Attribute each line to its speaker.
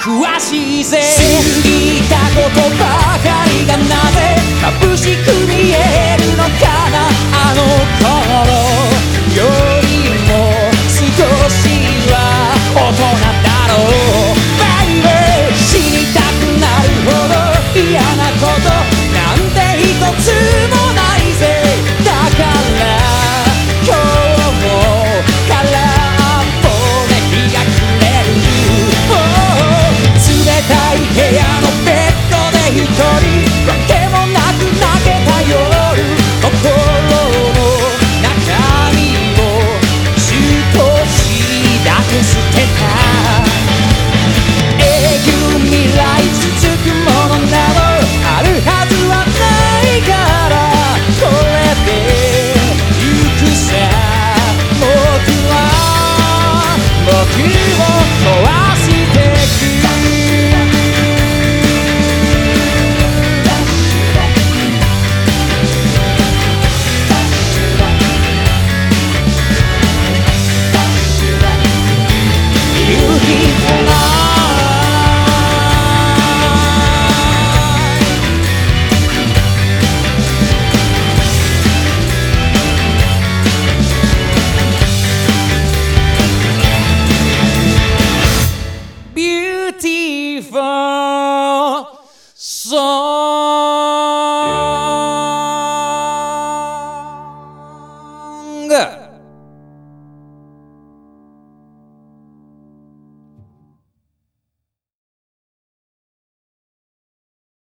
Speaker 1: 詳しいぜ。過ぎたことばかりがなぜまぶしく so